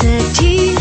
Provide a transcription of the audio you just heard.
सजी